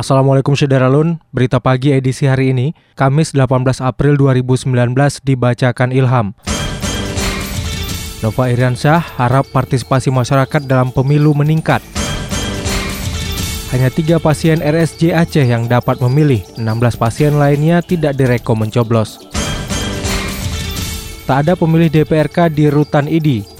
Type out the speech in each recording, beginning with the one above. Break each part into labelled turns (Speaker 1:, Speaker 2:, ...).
Speaker 1: Assalamualaikum Syederalun, berita pagi edisi hari ini, Kamis 18 April 2019 dibacakan Ilham. Nova Iriansyah harap partisipasi masyarakat dalam pemilu meningkat. Hanya tiga pasien RSJ Aceh yang dapat memilih, 16 pasien lainnya tidak direkom mencoblos. Tak ada pemilih DPRK di Rutan ID,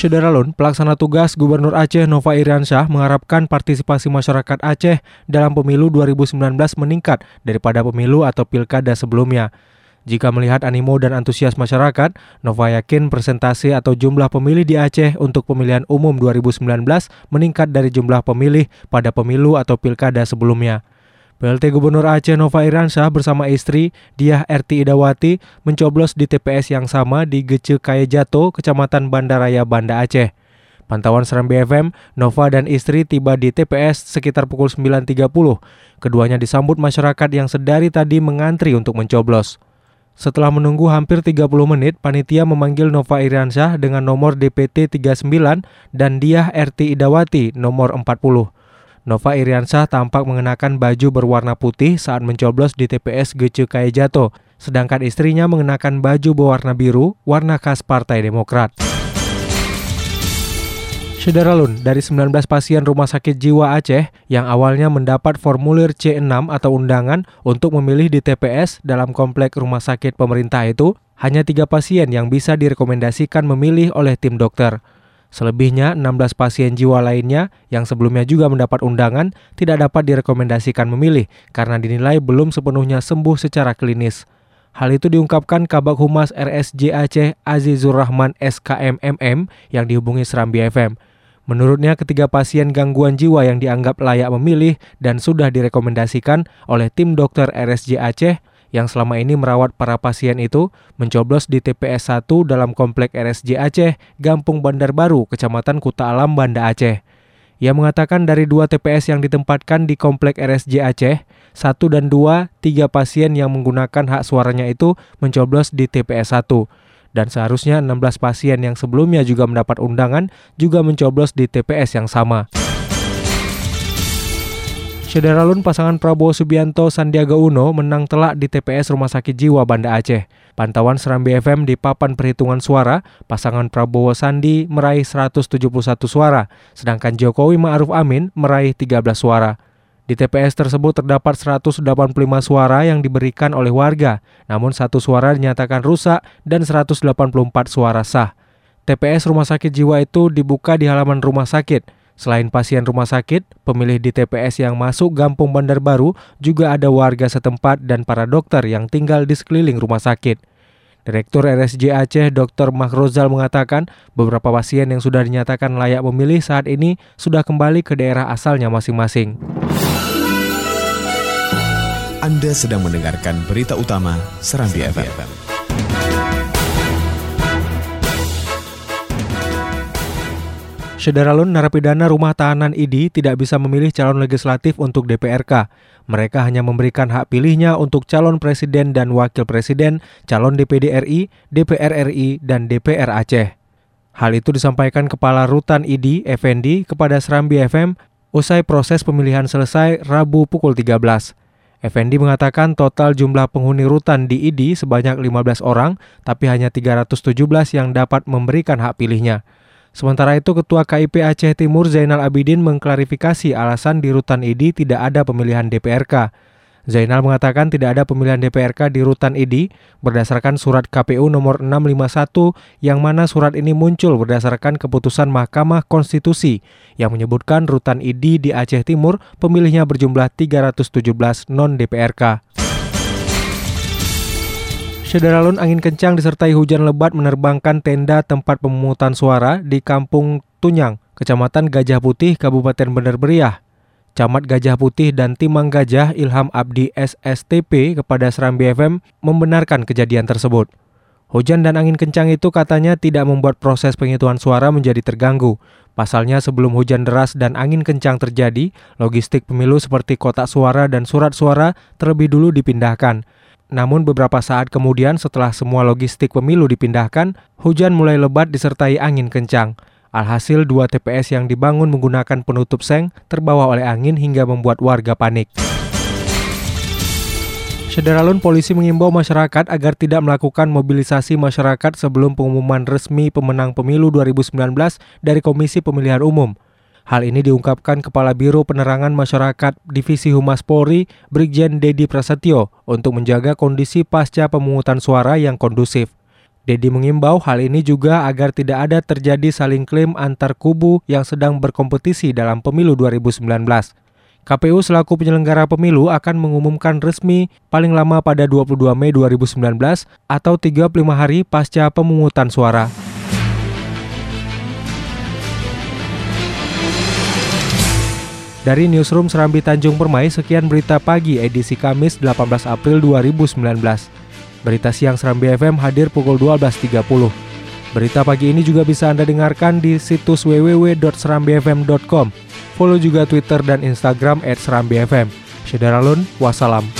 Speaker 1: Syederalun, pelaksana tugas Gubernur Aceh Nova Iriansyah mengharapkan partisipasi masyarakat Aceh dalam pemilu 2019 meningkat daripada pemilu atau pilkada sebelumnya. Jika melihat animo dan antusias masyarakat, Nova yakin presentasi atau jumlah pemilih di Aceh untuk pemilihan umum 2019 meningkat dari jumlah pemilih pada pemilu atau pilkada sebelumnya. PLT Gubernur Aceh Nova Iriansyah bersama istri Diah RT Idawati mencoblos di TPS yang sama di Gece Kaya Jato, Kecamatan Bandaraya Banda Aceh. Pantauan Serambi FM, Nova dan istri tiba di TPS sekitar pukul 9.30. Keduanya disambut masyarakat yang sedari tadi mengantri untuk mencoblos. Setelah menunggu hampir 30 menit, panitia memanggil Nova Iriansyah dengan nomor DPT 39 dan Diah RT Idawati nomor 40. Nova Iriansyah tampak mengenakan baju berwarna putih saat mencoblos di TPS Gece Jato, sedangkan istrinya mengenakan baju berwarna biru, warna khas Partai Demokrat. Syederalun, dari 19 pasien Rumah Sakit Jiwa Aceh yang awalnya mendapat formulir C6 atau undangan untuk memilih di TPS dalam komplek rumah sakit pemerintah itu, hanya tiga pasien yang bisa direkomendasikan memilih oleh tim dokter. Selebihnya, 16 pasien jiwa lainnya yang sebelumnya juga mendapat undangan tidak dapat direkomendasikan memilih karena dinilai belum sepenuhnya sembuh secara klinis. Hal itu diungkapkan Kabak Humas RSJ Aceh Azizur Rahman SKMMM yang dihubungi Serambi FM. Menurutnya ketiga pasien gangguan jiwa yang dianggap layak memilih dan sudah direkomendasikan oleh tim dokter RSJ Aceh yang selama ini merawat para pasien itu mencoblos di TPS 1 dalam komplek RSJ Aceh, Gampung Bandar Baru, Kecamatan Kuta Alam, Banda Aceh. Ia mengatakan dari dua TPS yang ditempatkan di komplek RSJ Aceh, satu dan dua, tiga pasien yang menggunakan hak suaranya itu mencoblos di TPS 1. Dan seharusnya 16 pasien yang sebelumnya juga mendapat undangan juga mencoblos di TPS yang sama. Syederalun pasangan Prabowo Subianto Sandiaga Uno menang telak di TPS Rumah Sakit Jiwa Banda Aceh. Pantauan Serambi FM di papan perhitungan suara, pasangan Prabowo Sandi meraih 171 suara, sedangkan Jokowi Ma'ruf Amin meraih 13 suara. Di TPS tersebut terdapat 185 suara yang diberikan oleh warga, namun satu suara dinyatakan rusak dan 184 suara sah. TPS Rumah Sakit Jiwa itu dibuka di halaman rumah sakit, Selain pasien rumah sakit, pemilih di TPS yang masuk Gampung Bandar Baru juga ada warga setempat dan para dokter yang tinggal di sekeliling rumah sakit. Direktur RSJ Aceh Dr. Mahrozal mengatakan beberapa pasien yang sudah dinyatakan layak memilih saat ini sudah kembali ke daerah asalnya masing-masing.
Speaker 2: Anda sedang mendengarkan berita utama Serambi FM.
Speaker 1: Sederalun narapidana rumah tahanan ID tidak bisa memilih calon legislatif untuk DPRK. Mereka hanya memberikan hak pilihnya untuk calon presiden dan wakil presiden, calon DPD RI, DPR RI, dan DPR Aceh. Hal itu disampaikan Kepala Rutan ID, Effendi, kepada Serambi FM usai proses pemilihan selesai Rabu pukul 13. Effendi mengatakan total jumlah penghuni rutan di ID sebanyak 15 orang, tapi hanya 317 yang dapat memberikan hak pilihnya. Sementara itu, Ketua KIP Aceh Timur Zainal Abidin mengklarifikasi alasan di Rutan ID tidak ada pemilihan DPRK. Zainal mengatakan tidak ada pemilihan DPRK di Rutan ID berdasarkan surat KPU nomor 651 yang mana surat ini muncul berdasarkan keputusan Mahkamah Konstitusi yang menyebutkan Rutan ID di Aceh Timur pemilihnya berjumlah 317 non-DPRK. Sederalun angin kencang disertai hujan lebat menerbangkan tenda tempat pemungutan suara di Kampung Tunyang, Kecamatan Gajah Putih, Kabupaten Bener Beriah. Camat Gajah Putih dan Timang Gajah Ilham Abdi SSTP kepada Serambi FM membenarkan kejadian tersebut. Hujan dan angin kencang itu katanya tidak membuat proses penghitungan suara menjadi terganggu. Pasalnya sebelum hujan deras dan angin kencang terjadi, logistik pemilu seperti kotak suara dan surat suara terlebih dulu dipindahkan. Namun beberapa saat kemudian setelah semua logistik pemilu dipindahkan, hujan mulai lebat disertai angin kencang. Alhasil dua TPS yang dibangun menggunakan penutup seng terbawa oleh angin hingga membuat warga panik. Sederalun polisi mengimbau masyarakat agar tidak melakukan mobilisasi masyarakat sebelum pengumuman resmi pemenang pemilu 2019 dari Komisi Pemilihan Umum. Hal ini diungkapkan Kepala Biro Penerangan Masyarakat Divisi Humas Polri, Brigjen Dedi Prasetyo, untuk menjaga kondisi pasca pemungutan suara yang kondusif. Dedi mengimbau hal ini juga agar tidak ada terjadi saling klaim antar kubu yang sedang berkompetisi dalam pemilu 2019. KPU selaku penyelenggara pemilu akan mengumumkan resmi paling lama pada 22 Mei 2019 atau 35 hari pasca pemungutan suara. Dari Newsroom Serambi Tanjung Permai, sekian berita pagi edisi Kamis 18 April 2019. Berita siang Serambi FM hadir pukul 12.30. Berita pagi ini juga bisa Anda dengarkan di situs www.serambifm.com. Follow juga Twitter dan Instagram @serambifm. Syederalun, wassalam.